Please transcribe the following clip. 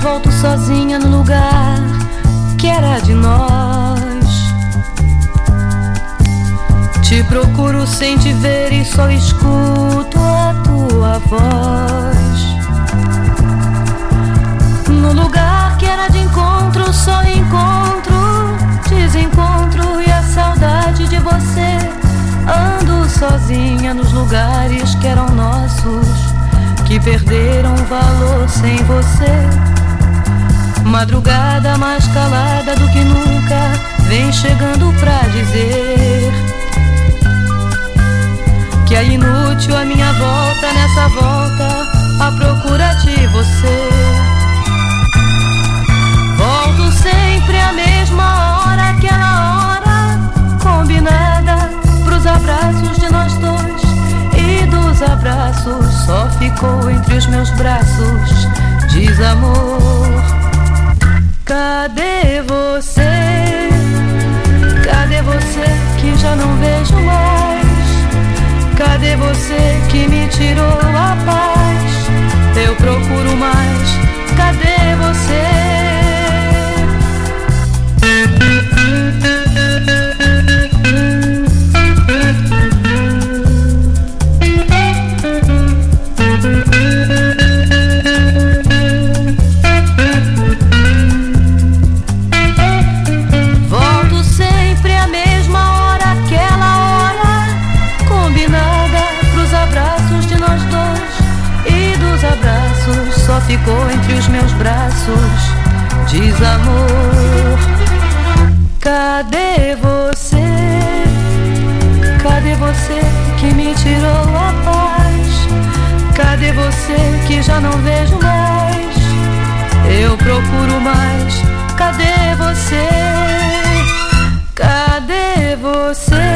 volto sozinha no lugar que era de nós. Te procuro sem te ver e só escuto a tua voz. No lugar que era de encontro, só encontro, desencontro e a saudade de você. Ando sozinha nos lugares que eram nossos, que perderam valor sem você. Madrugada mais calada do que nunca vem chegando pra dizer que é inútil a minha volta nessa volta à procura de você. Volto sempre à mesma hora, aquela hora combinada pros abraços de nós dois. E dos abraços só ficou entre os meus braços desamor. Cadê você? Cadê você que já não vejo mais? Cadê você que me tirou a paz? Meus braços. Diz amor, cadê você? Cadê você que me tirou a paz? Cadê você que já não vejo mais? Eu procuro mais. Cadê você? Cadê você?